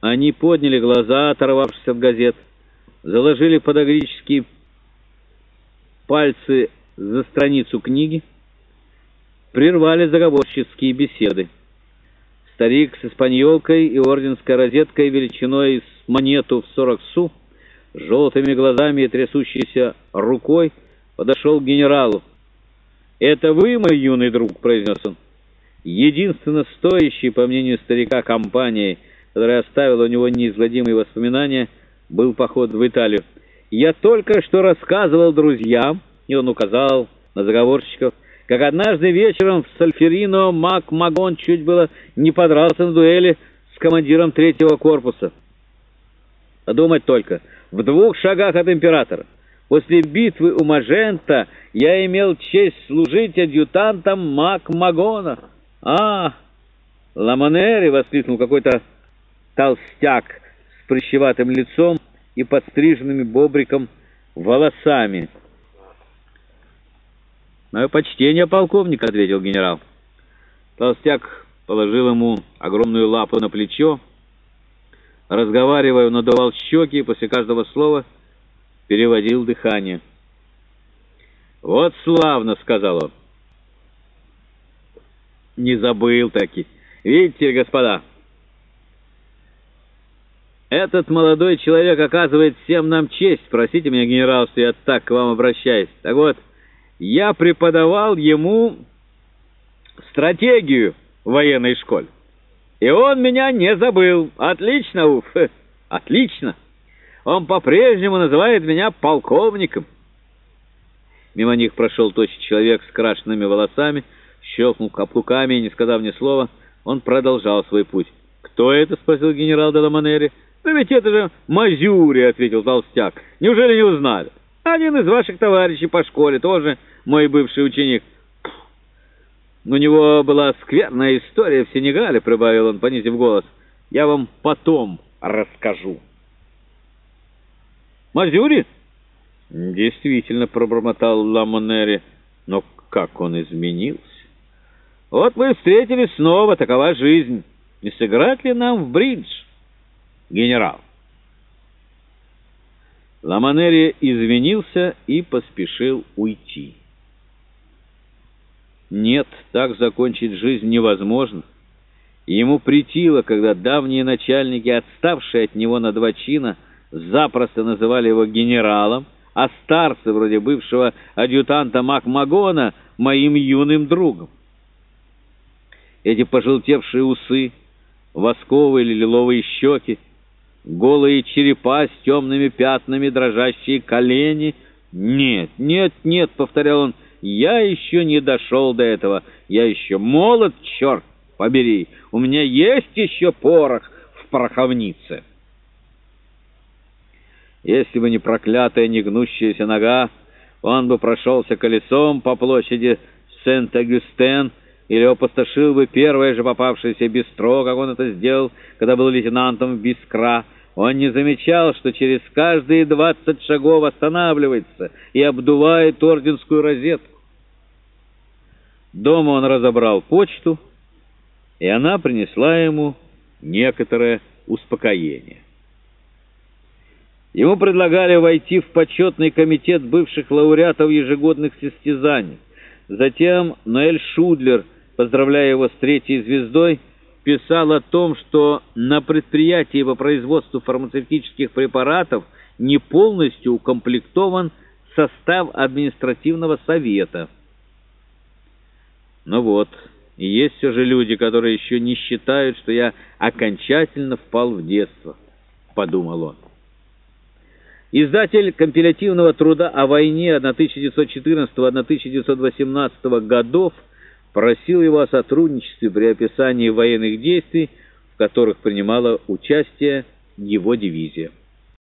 Они подняли глаза, оторвавшись от газет, заложили подогрические пальцы за страницу книги, прервали заговорческие беседы. Старик с испаньолкой и орденской розеткой величиной с монету в сорок су, желтыми глазами и трясущейся рукой, подошел к генералу. «Это вы, мой юный друг», — произнес он, — «единственно стоящий, по мнению старика, компании, которая оставила у него неизгладимые воспоминания, был поход в Италию. Я только что рассказывал друзьям, и он указал на заговорщиков, как однажды вечером в Сальферино Мак Магон чуть было не подрался на дуэли с командиром третьего корпуса. Подумать только, в двух шагах от императора. После битвы у Мажента я имел честь служить адъютантом Мак Магона. «А, Ламанери!» — воскликнул какой-то толстяк с прыщеватым лицом и подстриженными бобриком волосами. «Мое почтение, полковник», — ответил генерал. Толстяк положил ему огромную лапу на плечо, разговаривая, надувал щеки и после каждого слова переводил дыхание. «Вот славно», — сказал он. «Не забыл таки. Видите, господа, этот молодой человек оказывает всем нам честь. Простите меня, генерал, что я так к вам обращаюсь. Так вот, я преподавал ему стратегию в военной школе. И он меня не забыл. Отлично, уф, отлично. Он по-прежнему называет меня полковником. Мимо них прошел тощий человек с крашенными волосами, щелкнул каплуками и, не сказав ни слова, он продолжал свой путь. «Кто это?» — спросил генерал Деламанери. «Да ведь это же Мазюри», — ответил толстяк. «Неужели не узнали? Один из ваших товарищей по школе тоже мой бывший ученик. У него была скверная история в Сенегале, прибавил он, понизив голос. Я вам потом расскажу. Мазюри? Действительно, пробормотал Ламонери. Но как он изменился? Вот мы встретились снова, такова жизнь. Не сыграть ли нам в бридж, генерал? Ламонери извинился и поспешил уйти. Нет, так закончить жизнь невозможно. Ему притило, когда давние начальники, отставшие от него на два чина, запросто называли его генералом, а старцы, вроде бывшего адъютанта Макмагона, моим юным другом. Эти пожелтевшие усы, восковые или лиловые щеки, голые черепа с темными пятнами, дрожащие колени. «Нет, нет, нет», — повторял он, — я еще не дошел до этого. Я еще молод, черт побери. У меня есть еще порох в пороховнице. Если бы не проклятая негнущаяся нога, он бы прошелся колесом по площади Сент-Агюстен или опустошил бы первое же попавшееся бистро, как он это сделал, когда был лейтенантом Бискра. Он не замечал, что через каждые двадцать шагов останавливается и обдувает орденскую розетку. Дома он разобрал почту, и она принесла ему некоторое успокоение. Ему предлагали войти в почетный комитет бывших лауреатов ежегодных состязаний. Затем Ноэль Шудлер, поздравляя его с третьей звездой, писал о том, что на предприятии по производству фармацевтических препаратов не полностью укомплектован состав административного совета – ну вот, есть все же люди, которые еще не считают, что я окончательно впал в детство, — подумал он. Издатель компилятивного труда о войне 1914-1918 годов просил его о сотрудничестве при описании военных действий, в которых принимала участие его дивизия.